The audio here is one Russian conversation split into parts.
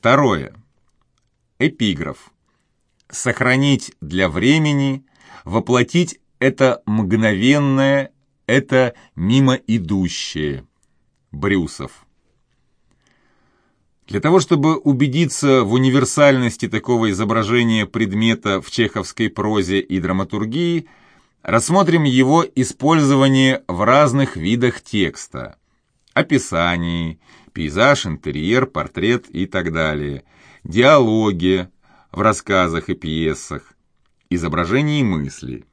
Второе. Эпиграф. Сохранить для времени, воплотить это мгновенное, это мимо идущее. Брюсов. Для того, чтобы убедиться в универсальности такого изображения предмета в чеховской прозе и драматургии, рассмотрим его использование в разных видах текста. Описании, пейзаж, интерьер, портрет и так далее, диалоги в рассказах и пьесах, изображении мысли.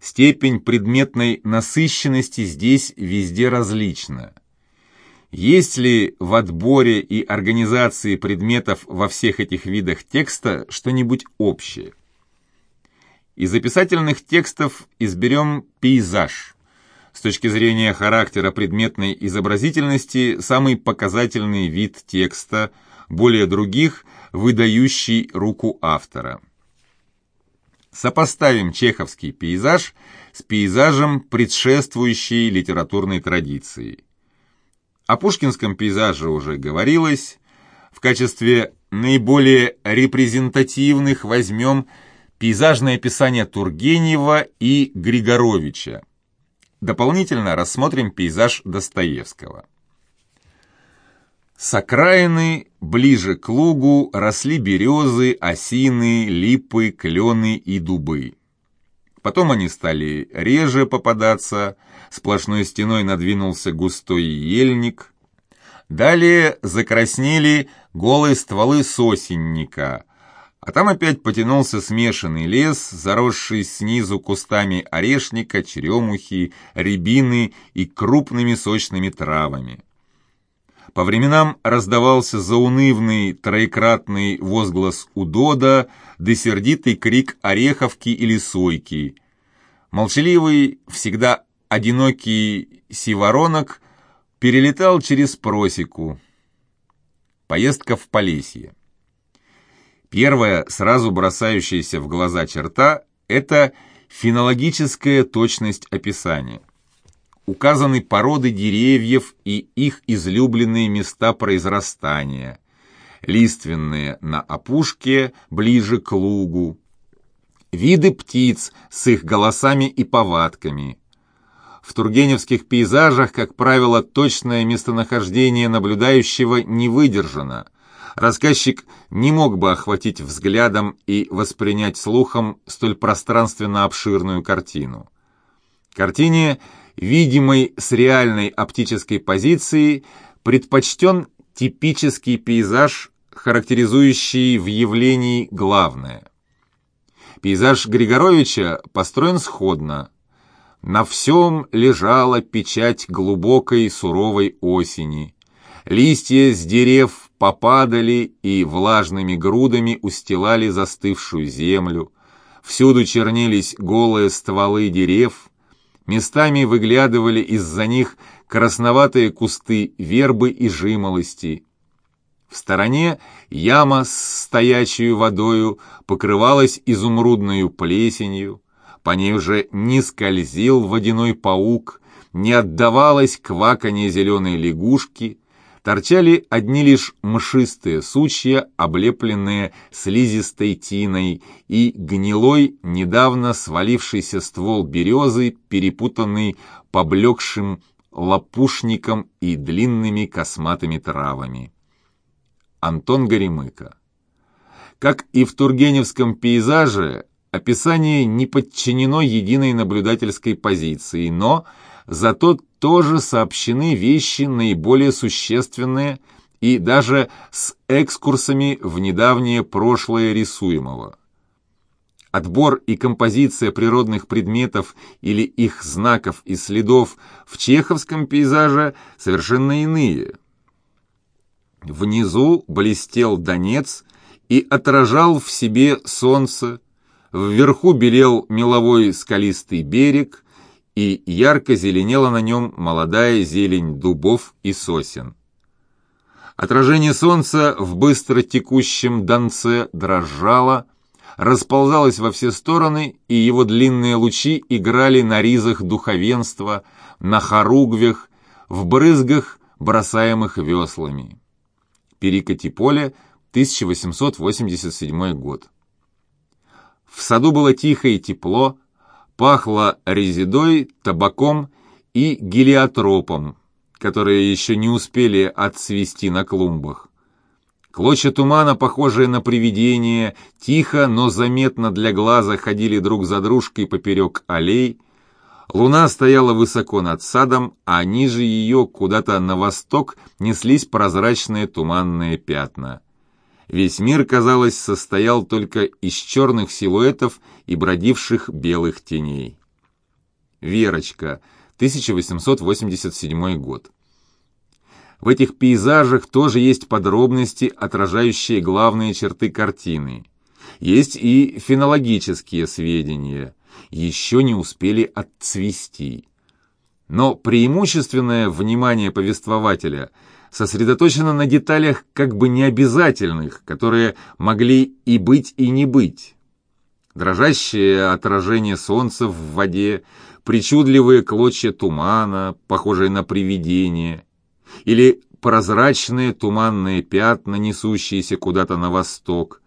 Степень предметной насыщенности здесь везде различна. Есть ли в отборе и организации предметов во всех этих видах текста что-нибудь общее? Из описательных текстов изберем пейзаж. С точки зрения характера предметной изобразительности, самый показательный вид текста, более других, выдающий руку автора. Сопоставим чеховский пейзаж с пейзажем предшествующей литературной традиции. О пушкинском пейзаже уже говорилось. В качестве наиболее репрезентативных возьмем пейзажное описание Тургенева и Григоровича. Дополнительно рассмотрим пейзаж Достоевского. С окраины, ближе к лугу, росли березы, осины, липы, клены и дубы. Потом они стали реже попадаться, сплошной стеной надвинулся густой ельник. Далее закраснели голые стволы сосенника, а там опять потянулся смешанный лес, заросший снизу кустами орешника, черемухи, рябины и крупными сочными травами. По временам раздавался заунывный троекратный возглас удода, да сердитый крик ореховки или сойки. Молчаливый, всегда одинокий сиворонок перелетал через просеку. Поездка в Полесье. Первая, сразу бросающаяся в глаза черта – это фенологическая точность описания. Указаны породы деревьев и их излюбленные места произрастания. Лиственные на опушке, ближе к лугу. Виды птиц с их голосами и повадками. В тургеневских пейзажах, как правило, точное местонахождение наблюдающего не выдержано – рассказчик не мог бы охватить взглядом и воспринять слухом столь пространственно обширную картину. Картине, видимой с реальной оптической позиции, предпочтен типический пейзаж, характеризующий в явлении главное. Пейзаж Григоровича построен сходно. На всем лежала печать глубокой суровой осени. Листья с дерев попадали и влажными грудами устилали застывшую землю. Всюду чернились голые стволы дерев, местами выглядывали из-за них красноватые кусты вербы и жимолости. В стороне яма с стоячей водою покрывалась изумрудной плесенью, по ней уже не скользил водяной паук, не отдавалось кваканье зеленой лягушки — торчали одни лишь мшистые сучья, облепленные слизистой тиной, и гнилой, недавно свалившийся ствол березы, перепутанный поблекшим лопушником и длинными косматыми травами. Антон Горемыка Как и в тургеневском пейзаже, описание не подчинено единой наблюдательской позиции, но – зато тоже сообщены вещи наиболее существенные и даже с экскурсами в недавнее прошлое рисуемого. Отбор и композиция природных предметов или их знаков и следов в чеховском пейзаже совершенно иные. Внизу блестел Донец и отражал в себе солнце, вверху белел меловой скалистый берег, и ярко зеленела на нем молодая зелень дубов и сосен. Отражение солнца в быстро текущем донце дрожало, расползалось во все стороны, и его длинные лучи играли на ризах духовенства, на хоругвях, в брызгах, бросаемых веслами. Перекати поле, 1887 год. В саду было тихо и тепло, пахло резидой, табаком и гелиотропом, которые еще не успели отцвести на клумбах. Клочья тумана, похожие на привидение, тихо, но заметно для глаза ходили друг за дружкой поперек аллей. Луна стояла высоко над садом, а ниже ее, куда-то на восток, неслись прозрачные туманные пятна. Весь мир, казалось, состоял только из черных силуэтов и бродивших белых теней. Верочка, 1887 год. В этих пейзажах тоже есть подробности, отражающие главные черты картины. Есть и фенологические сведения, еще не успели отцвести. Но преимущественное внимание повествователя сосредоточено на деталях как бы необязательных, которые могли и быть, и не быть. Дрожащее отражение солнца в воде, причудливые клочья тумана, похожие на привидения, или прозрачные туманные пятна, несущиеся куда-то на восток.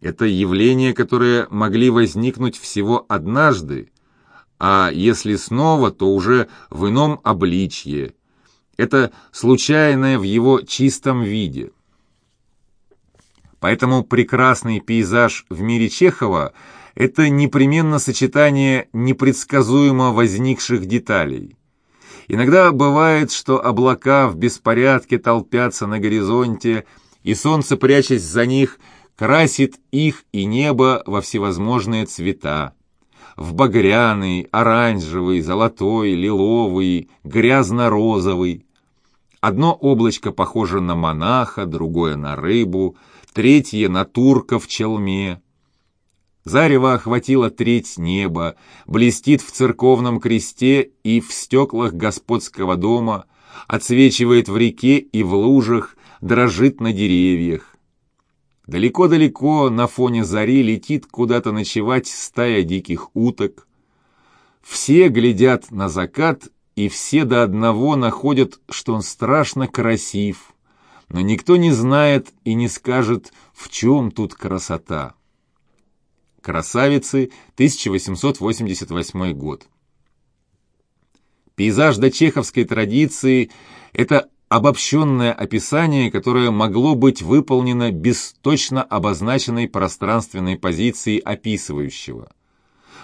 Это явления, которые могли возникнуть всего однажды, а если снова, то уже в ином обличье. Это случайное в его чистом виде. Поэтому прекрасный пейзаж в мире Чехова – это непременно сочетание непредсказуемо возникших деталей. Иногда бывает, что облака в беспорядке толпятся на горизонте, и солнце, прячась за них, красит их и небо во всевозможные цвета. В багряный, оранжевый, золотой, лиловый, грязно-розовый. Одно облачко похоже на монаха, другое на рыбу, третье на турка в челме. Зарево охватило треть неба, блестит в церковном кресте и в стеклах господского дома, отсвечивает в реке и в лужах, дрожит на деревьях. Далеко-далеко на фоне зари летит куда-то ночевать стая диких уток. Все глядят на закат, и все до одного находят, что он страшно красив, но никто не знает и не скажет, в чем тут красота. Красавицы, 1888 год. Пейзаж до чеховской традиции – это обобщенное описание, которое могло быть выполнено без точно обозначенной пространственной позиции описывающего.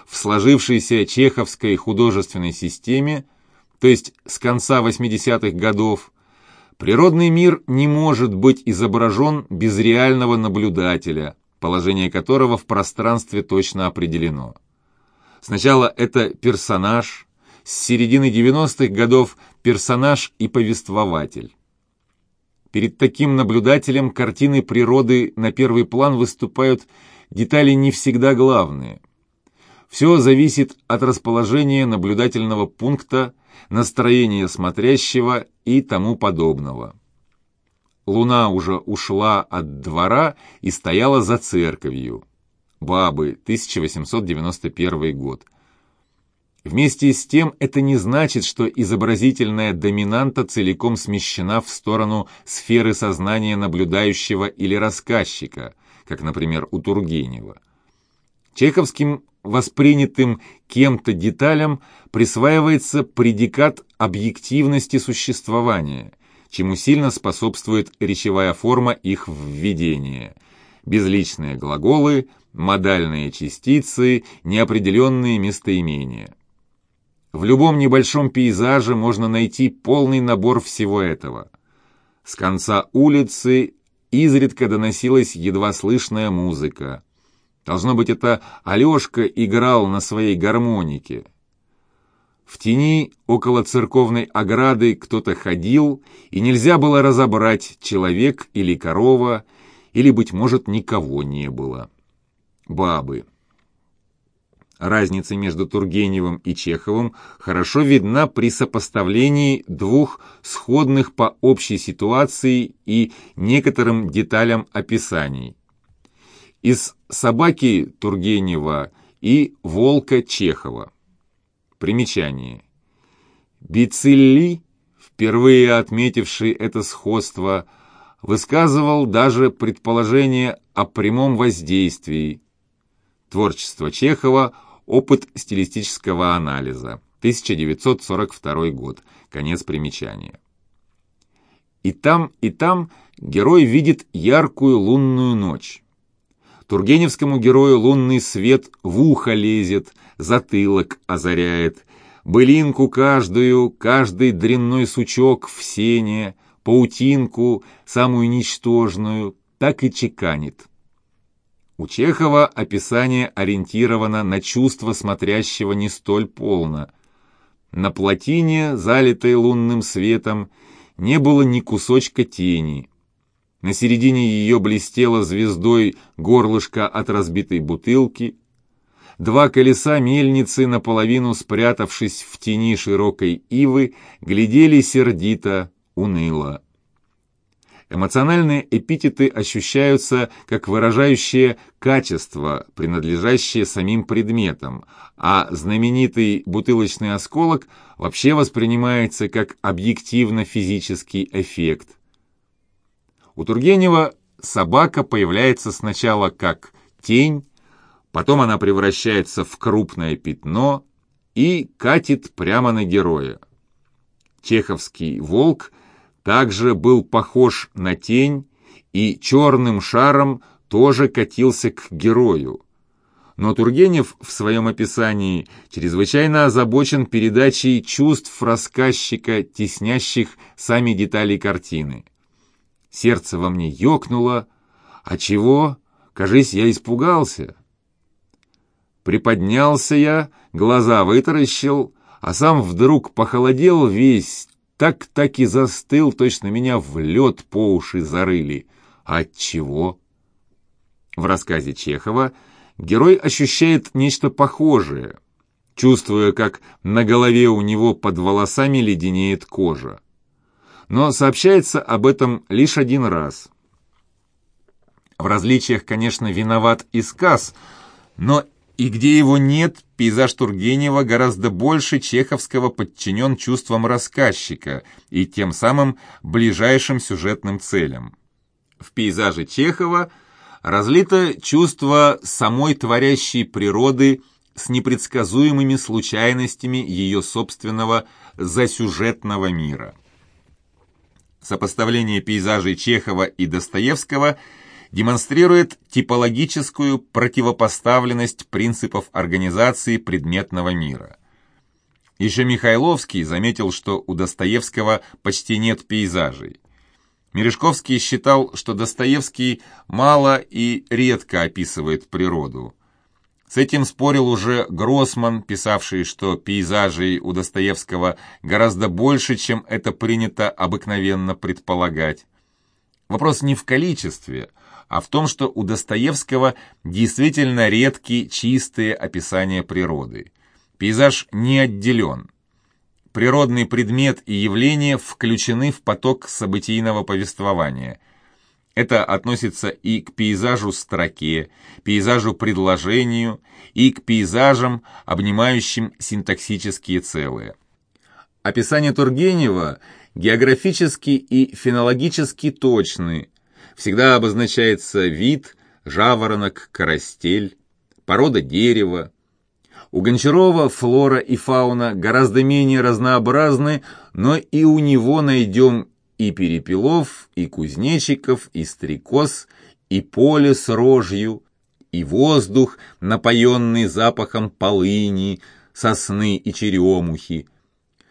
В сложившейся чеховской художественной системе, то есть с конца 80-х годов, природный мир не может быть изображен без реального наблюдателя – положение которого в пространстве точно определено. Сначала это персонаж, с середины 90-х годов персонаж и повествователь. Перед таким наблюдателем картины природы на первый план выступают детали не всегда главные. Все зависит от расположения наблюдательного пункта, настроения смотрящего и тому подобного. Луна уже ушла от двора и стояла за церковью. Бабы, 1891 год. Вместе с тем это не значит, что изобразительная доминанта целиком смещена в сторону сферы сознания наблюдающего или рассказчика, как, например, у Тургенева. Чеховским воспринятым кем-то деталям присваивается предикат объективности существования – чему сильно способствует речевая форма их введения. Безличные глаголы, модальные частицы, неопределенные местоимения. В любом небольшом пейзаже можно найти полный набор всего этого. С конца улицы изредка доносилась едва слышная музыка. Должно быть, это Алешка играл на своей гармонике. В тени около церковной ограды кто-то ходил, и нельзя было разобрать, человек или корова, или, быть может, никого не было. Бабы. Разница между Тургеневым и Чеховым хорошо видна при сопоставлении двух сходных по общей ситуации и некоторым деталям описаний. Из «Собаки» Тургенева и «Волка» Чехова. Примечание. Бицилли, впервые отметивший это сходство, высказывал даже предположение о прямом воздействии. Творчество Чехова «Опыт стилистического анализа», 1942 год, конец примечания. И там, и там герой видит яркую лунную ночь. Тургеневскому герою лунный свет в ухо лезет, затылок озаряет, былинку каждую, каждый дрянной сучок в сене, паутинку, самую ничтожную, так и чеканит. У Чехова описание ориентировано на чувство смотрящего не столь полно. На плотине, залитой лунным светом, не было ни кусочка тени. На середине ее блестело звездой горлышко от разбитой бутылки. Два колеса мельницы, наполовину спрятавшись в тени широкой ивы, глядели сердито, уныло. Эмоциональные эпитеты ощущаются как выражающие качество, принадлежащее самим предметам, а знаменитый бутылочный осколок вообще воспринимается как объективно-физический эффект. У Тургенева собака появляется сначала как тень, потом она превращается в крупное пятно и катит прямо на героя. Чеховский волк также был похож на тень и черным шаром тоже катился к герою. Но Тургенев в своем описании чрезвычайно озабочен передачей чувств рассказчика, теснящих сами детали картины. Сердце во мне ёкнуло. А чего? Кажись, я испугался. Приподнялся я, глаза вытаращил, а сам вдруг похолодел весь, так-так и застыл, точно меня в лед по уши зарыли. От чего? В рассказе Чехова герой ощущает нечто похожее, чувствуя, как на голове у него под волосами леденеет кожа но сообщается об этом лишь один раз. В различиях, конечно, виноват и сказ, но и где его нет, пейзаж Тургенева гораздо больше чеховского подчинен чувствам рассказчика и тем самым ближайшим сюжетным целям. В пейзаже Чехова разлито чувство самой творящей природы с непредсказуемыми случайностями ее собственного засюжетного мира. Сопоставление пейзажей Чехова и Достоевского демонстрирует типологическую противопоставленность принципов организации предметного мира. Еще Михайловский заметил, что у Достоевского почти нет пейзажей. Мережковский считал, что Достоевский мало и редко описывает природу. С этим спорил уже Гроссман, писавший, что пейзажей у Достоевского гораздо больше, чем это принято обыкновенно предполагать. Вопрос не в количестве, а в том, что у Достоевского действительно редкие чистые описания природы. Пейзаж не отделен. Природный предмет и явление включены в поток событийного повествования – это относится и к пейзажу строке, пейзажу предложению, и к пейзажам, обнимающим синтаксические целые. Описание Тургенева географически и фенологически точны. Всегда обозначается вид, жаворонок, карастель, порода дерева. У Гончарова флора и фауна гораздо менее разнообразны, но и у него найдем и перепелов, и кузнечиков, и стрекоз, и поле с рожью, и воздух, напоенный запахом полыни, сосны и черемухи.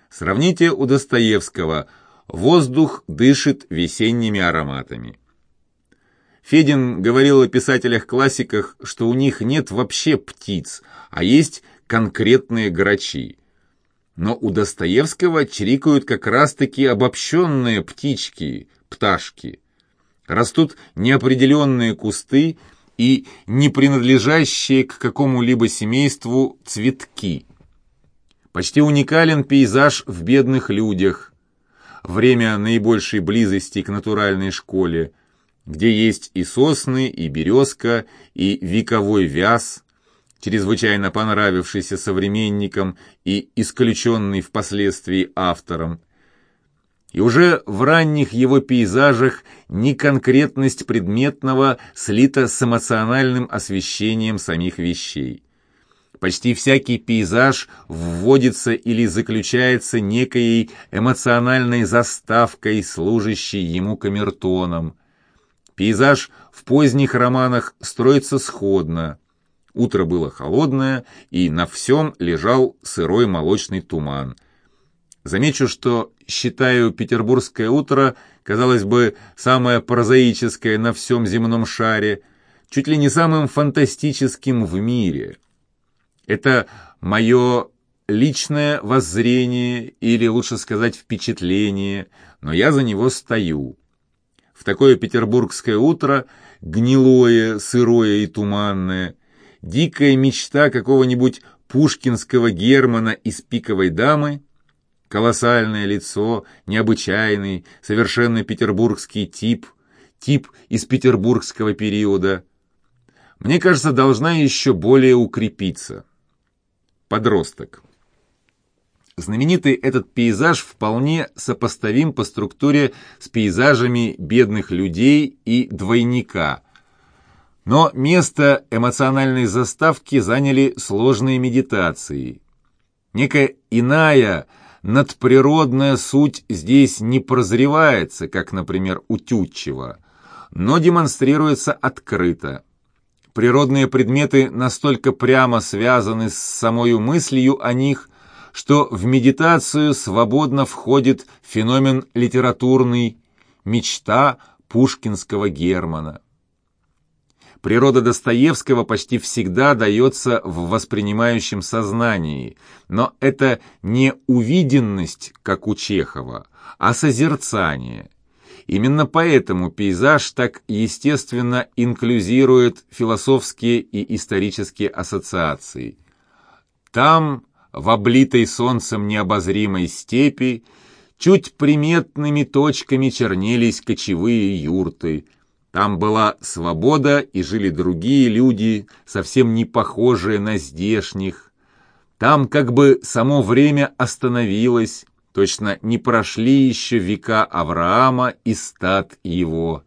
Сравните у Достоевского «Воздух дышит весенними ароматами». Федин говорил о писателях-классиках, что у них нет вообще птиц, а есть конкретные грачи но у Достоевского чирикают как раз-таки обобщенные птички, пташки. Растут неопределенные кусты и не принадлежащие к какому-либо семейству цветки. Почти уникален пейзаж в бедных людях, время наибольшей близости к натуральной школе, где есть и сосны, и березка, и вековой вяз – чрезвычайно понравившийся современникам и исключенный впоследствии автором. И уже в ранних его пейзажах неконкретность предметного слита с эмоциональным освещением самих вещей. Почти всякий пейзаж вводится или заключается некой эмоциональной заставкой, служащей ему камертоном. Пейзаж в поздних романах строится сходно. Утро было холодное, и на всем лежал сырой молочный туман. Замечу, что считаю «Петербургское утро», казалось бы, самое прозаическое на всем земном шаре, чуть ли не самым фантастическим в мире – это мое личное воззрение, или лучше сказать впечатление, но я за него стою. В такое петербургское утро, гнилое, сырое и туманное, дикая мечта какого-нибудь пушкинского Германа из «Пиковой дамы», колоссальное лицо, необычайный, совершенно петербургский тип, тип из петербургского периода, мне кажется, должна еще более укрепиться подросток. Знаменитый этот пейзаж вполне сопоставим по структуре с пейзажами бедных людей и двойника. Но место эмоциональной заставки заняли сложные медитации. Некая иная, надприродная суть здесь не прозревается, как, например, у Тютчева, но демонстрируется открыто природные предметы настолько прямо связаны с самой мыслью о них, что в медитацию свободно входит феномен литературный «мечта пушкинского Германа». Природа Достоевского почти всегда дается в воспринимающем сознании, но это не увиденность, как у Чехова, а созерцание – Именно поэтому пейзаж так естественно инклюзирует философские и исторические ассоциации. Там, в облитой солнцем необозримой степи, чуть приметными точками чернелись кочевые юрты. Там была свобода, и жили другие люди, совсем не похожие на здешних. Там как бы само время остановилось, Точно не прошли еще века Авраама и стад его.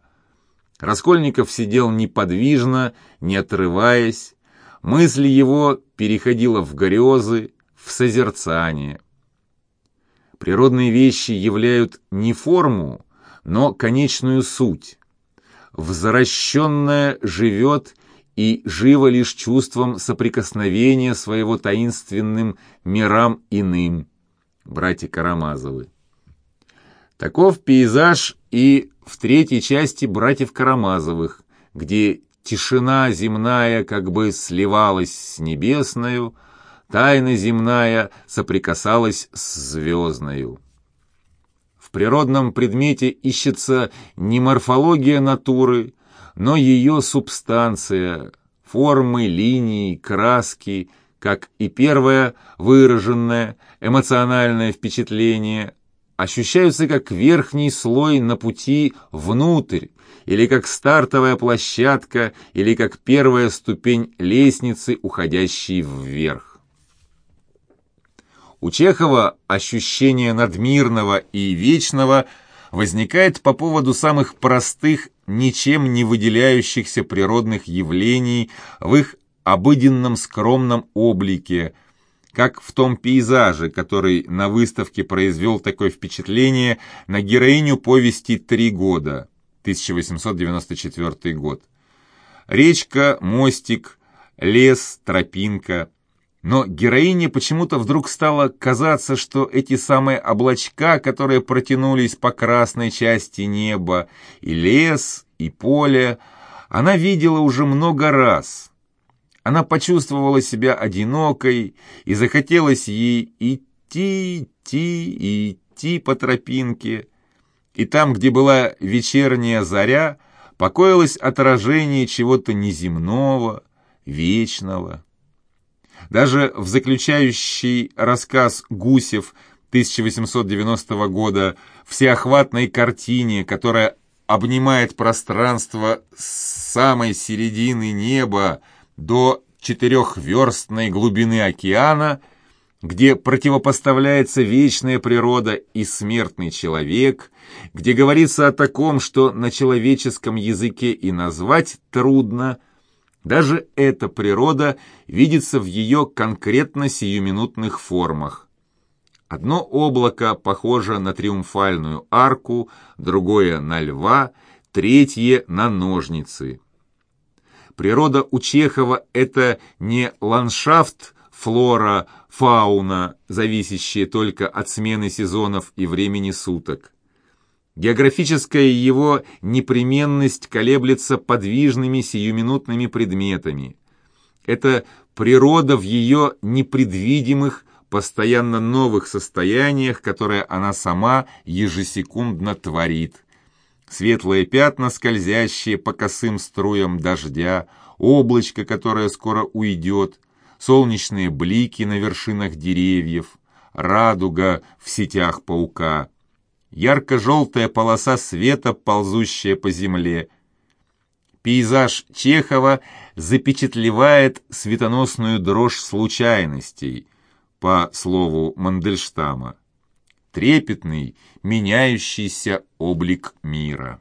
Раскольников сидел неподвижно, не отрываясь. Мысль его переходила в грезы, в созерцание. Природные вещи являют не форму, но конечную суть. Взращенное живет и живо лишь чувством соприкосновения своего таинственным мирам иным братья Карамазовы. Таков пейзаж и в третьей части братьев Карамазовых, где тишина земная как бы сливалась с небесною, тайна земная соприкасалась с звездною. В природном предмете ищется не морфология натуры, но ее субстанция, формы, линии, краски, как и первое выраженное эмоциональное впечатление, ощущаются как верхний слой на пути внутрь, или как стартовая площадка, или как первая ступень лестницы, уходящей вверх. У Чехова ощущение надмирного и вечного возникает по поводу самых простых, ничем не выделяющихся природных явлений в их обыденном скромном облике, как в том пейзаже, который на выставке произвел такое впечатление на героиню повести «Три года», 1894 год. Речка, мостик, лес, тропинка. Но героине почему-то вдруг стало казаться, что эти самые облачка, которые протянулись по красной части неба, и лес, и поле, она видела уже много раз – она почувствовала себя одинокой, и захотелось ей идти, идти идти по тропинке. И там, где была вечерняя заря, покоилось отражение чего-то неземного, вечного. Даже в заключающий рассказ Гусев 1890 года всеохватной картине, которая обнимает пространство с самой середины неба, до четырехверстной глубины океана, где противопоставляется вечная природа и смертный человек, где говорится о таком, что на человеческом языке и назвать трудно, даже эта природа видится в ее конкретно сиюминутных формах. Одно облако похоже на триумфальную арку, другое на льва, третье на ножницы. Природа у Чехова – это не ландшафт, флора, фауна, зависящие только от смены сезонов и времени суток. Географическая его непременность колеблется подвижными сиюминутными предметами. Это природа в ее непредвидимых, постоянно новых состояниях, которые она сама ежесекундно творит. Светлые пятна, скользящие по косым струям дождя, облачко, которое скоро уйдет, солнечные блики на вершинах деревьев, радуга в сетях паука, ярко-желтая полоса света, ползущая по земле. Пейзаж Чехова запечатлевает светоносную дрожь случайностей, по слову Мандельштама, трепетный, меняющийся облик мира.